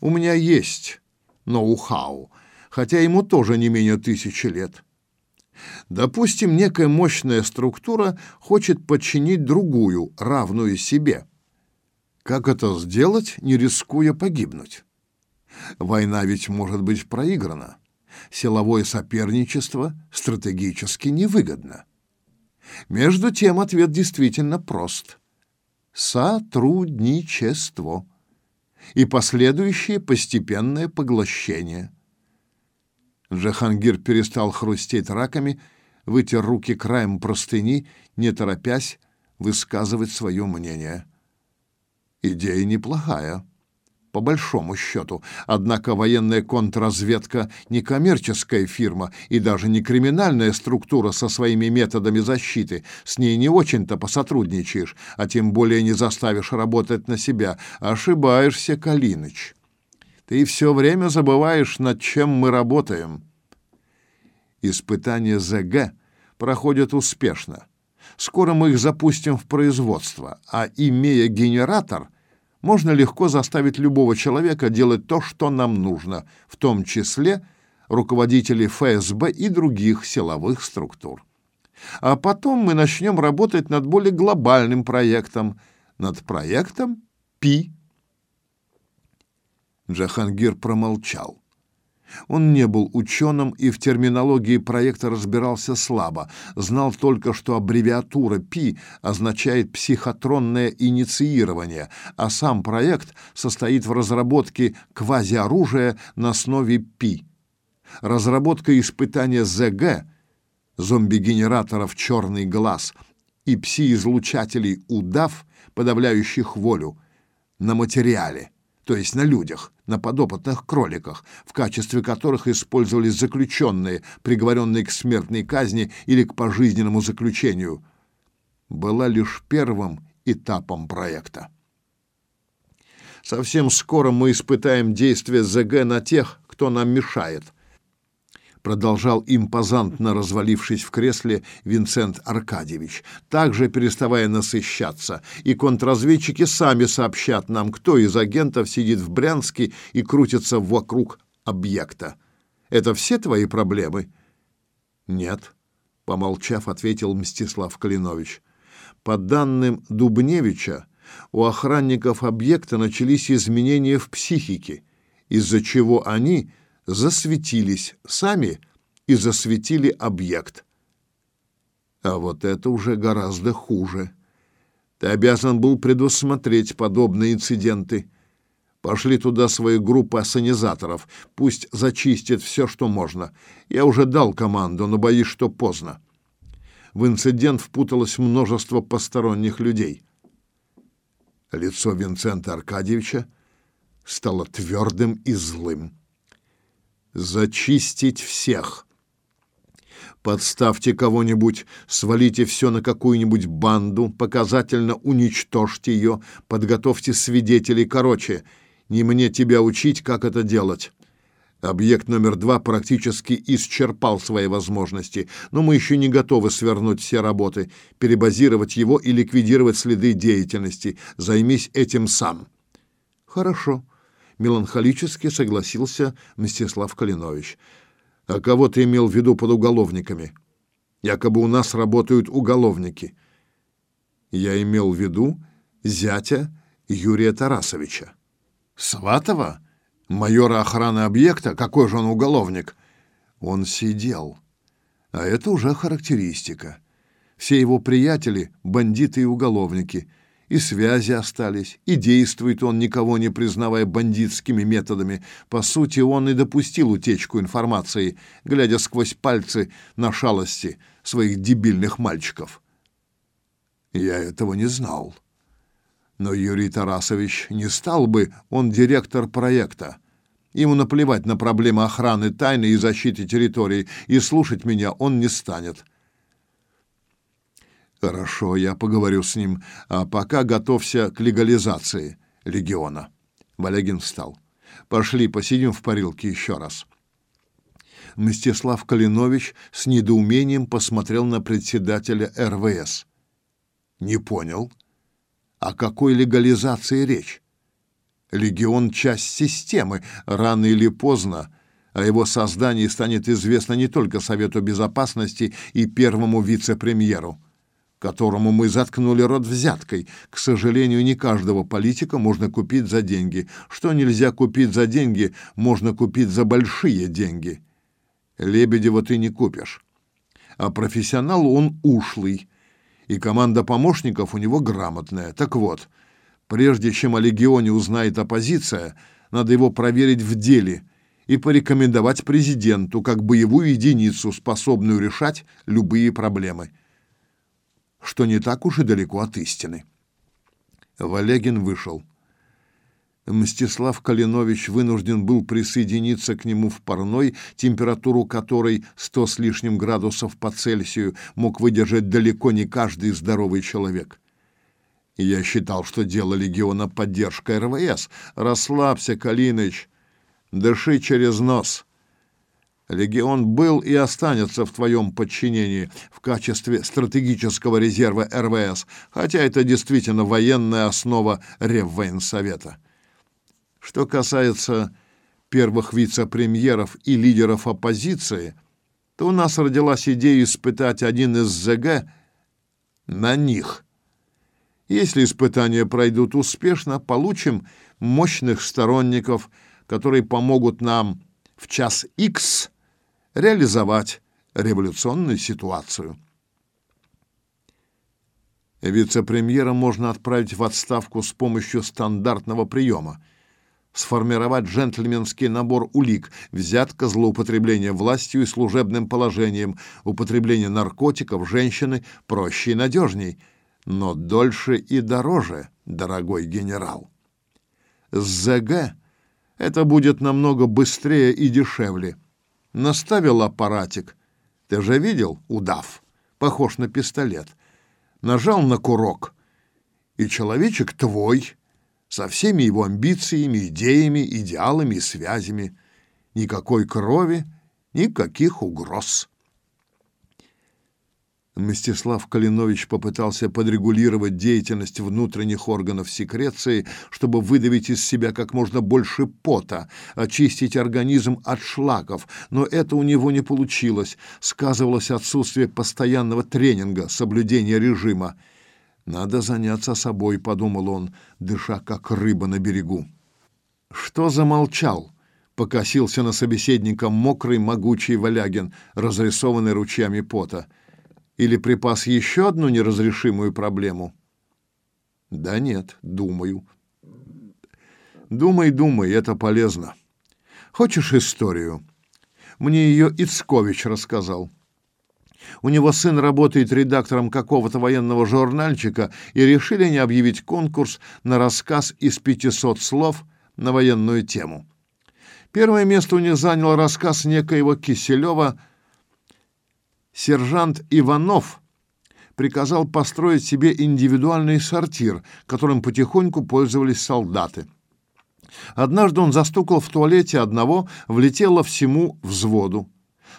У меня есть ноу-хау, хотя ему тоже не менее тысячи лет. Допустим, некая мощная структура хочет подчинить другую, равную себе. Как это сделать, не рискуя погибнуть? Война ведь может быть проиграна. Силовое соперничество стратегически невыгодно. Между тем ответ действительно прост. Сотрудничество и последующее постепенное поглощение. Джахангир перестал хрустеть раками, вытер руки краем простыни, не торопясь высказывать свое мнение. Идея неплохая, по большому счету. Однако военная контрразведка не коммерческая фирма и даже не криминальная структура со своими методами защиты. С ней не очень-то посотрудничаешь, а тем более не заставишь работать на себя. Ошибаешься, Калиныч. Ты все время забываешь, над чем мы работаем. Испытания ЗГ проходят успешно. Скоро мы их запустим в производство, а имея генератор, можно легко заставить любого человека делать то, что нам нужно, в том числе руководителей ФСБ и других силовых структур. А потом мы начнем работать над более глобальным проектом, над проектом ПИ. Джахангир промолчал. Он не был ученым и в терминологии проекта разбирался слабо, знал только, что аббревиатура ПИ означает психотронное инициирование, а сам проект состоит в разработке квазиоружия на основе ПИ. Разработка испытания ЗГ, зомби-генераторов «Черный глаз» и пси-излучателей «Удав», подавляющих волю, на материале – то есть на людях, на подопытных кроликах, в качестве которых использовались заключенные, приговоренные к смертной казни или к пожизненному заключению, была лишь первым этапом проекта. Совсем скоро мы испытаем действие ЗГ на тех, кто нам мешает. Продолжал импозантно развалившись в кресле Винцент Аркадьевич, также переставая насыщаться, и контрразведчики сами сообщат нам, кто из агентов сидит в Брянске и крутится вокруг объекта. Это все твои проблемы? Нет, помолчав, ответил Мстислав Калинович. По данным Дубневича, у охранников объекта начались изменения в психике, из-за чего они засветились сами и засветили объект. А вот это уже гораздо хуже. Ты обязан был предусмотреть подобные инциденты. Пошли туда свою группу ассанизаторов. Пусть зачистят все, что можно. Я уже дал команду, но боюсь, что поздно. В инцидент впуталось множество посторонних людей. Лицо Винцента Аркадьевича стало твердым и злым зачистить всех. Подставьте кого-нибудь, свалите все на какую-нибудь банду, показательно уничтожьте ее, подготовьте свидетелей. Короче, не мне тебя учить, как это делать. Объект номер два практически исчерпал свои возможности, но мы еще не готовы свернуть все работы, перебазировать его и ликвидировать следы деятельности. Займись этим сам. Хорошо меланхолически согласился Мстислав Калинович. А кого ты имел в виду под уголовниками? Якобы у нас работают уголовники. Я имел в виду зятя Юрия Тарасовича. Сватова? Майора охраны объекта? Какой же он уголовник? Он сидел. А это уже характеристика. Все его приятели — бандиты и уголовники — и связи остались, и действует он, никого не признавая бандитскими методами. По сути, он и допустил утечку информации, глядя сквозь пальцы на шалости своих дебильных мальчиков. Я этого не знал. Но Юрий Тарасович не стал бы, он директор проекта. Ему наплевать на проблемы охраны тайны и защиты территорий, и слушать меня он не станет. Хорошо, я поговорю с ним, а пока готовься к легализации легиона. Валягин встал. Пошли, посидим в парилке еще раз. Мстислав Калинович с недоумением посмотрел на председателя РВС. Не понял. О какой легализации речь? Легион — часть системы. Рано или поздно о его создании станет известно не только Совету Безопасности и первому вице-премьеру которому мы заткнули рот взяткой. К сожалению, не каждого политика можно купить за деньги. Что нельзя купить за деньги, можно купить за большие деньги. Лебедева ты не купишь. А профессионал он ушлый, и команда помощников у него грамотная. Так вот, прежде чем о легионе узнает оппозиция, надо его проверить в деле и порекомендовать президенту как боевую единицу, способную решать любые проблемы что не так уж и далеко от истины. Валегин вышел. Мстислав Калинович вынужден был присоединиться к нему в парной, температуру которой сто с лишним градусов по Цельсию мог выдержать далеко не каждый здоровый человек. Я считал, что дело легиона поддержка РВС. Расслабься, Калиныч, дыши через нос. Легион был и останется в твоем подчинении в качестве стратегического резерва РВС, хотя это действительно военная основа Реввоенсовета. Что касается первых вице-премьеров и лидеров оппозиции, то у нас родилась идея испытать один из ЗГ на них. Если испытания пройдут успешно, получим мощных сторонников, которые помогут нам в час X реализовать революционную ситуацию. Вице-премьера можно отправить в отставку с помощью стандартного приема. Сформировать джентльменский набор улик, взятка, злоупотребление властью и служебным положением, употребление наркотиков, женщины проще и надежней, но дольше и дороже, дорогой генерал. С ЗГ это будет намного быстрее и дешевле наставил аппаратик. Ты же видел, удав, похож на пистолет. Нажал на курок, и человечек твой, со всеми его амбициями, идеями, идеалами и связями. Никакой крови, Никаких угроз. Мстислав Калинович попытался подрегулировать деятельность внутренних органов секреции, чтобы выдавить из себя как можно больше пота, очистить организм от шлаков, но это у него не получилось. Сказывалось отсутствие постоянного тренинга, соблюдения режима. «Надо заняться собой», — подумал он, дыша как рыба на берегу. «Что замолчал?» — покосился на собеседника мокрый, могучий Валягин, разрисованный ручьями пота. Или припас еще одну неразрешимую проблему? Да нет, думаю. Думай, думай, это полезно. Хочешь историю? Мне ее Ицкович рассказал. У него сын работает редактором какого-то военного журнальчика, и решили не объявить конкурс на рассказ из 500 слов на военную тему. Первое место у них занял рассказ некоего Киселева сержант Иванов приказал построить себе индивидуальный сортир, которым потихоньку пользовались солдаты. Однажды он застукал в туалете одного, влетело всему взводу.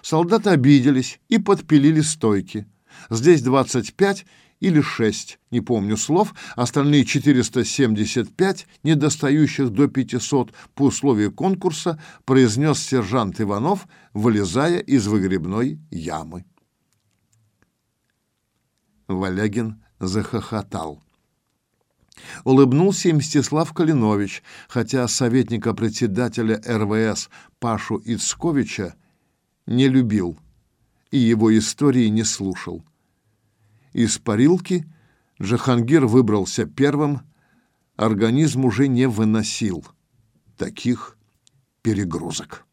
Солдаты обиделись и подпилили стойки. Здесь 25 или 6, не помню слов, остальные 475, недостающих до 500 по условию конкурса, произнес сержант Иванов, вылезая из выгребной ямы. Валягин захохотал. Улыбнулся и Мстислав Калинович, хотя советника председателя РВС Пашу Ицковича не любил и его истории не слушал. Из парилки Джахангир выбрался первым, организм уже не выносил таких перегрузок.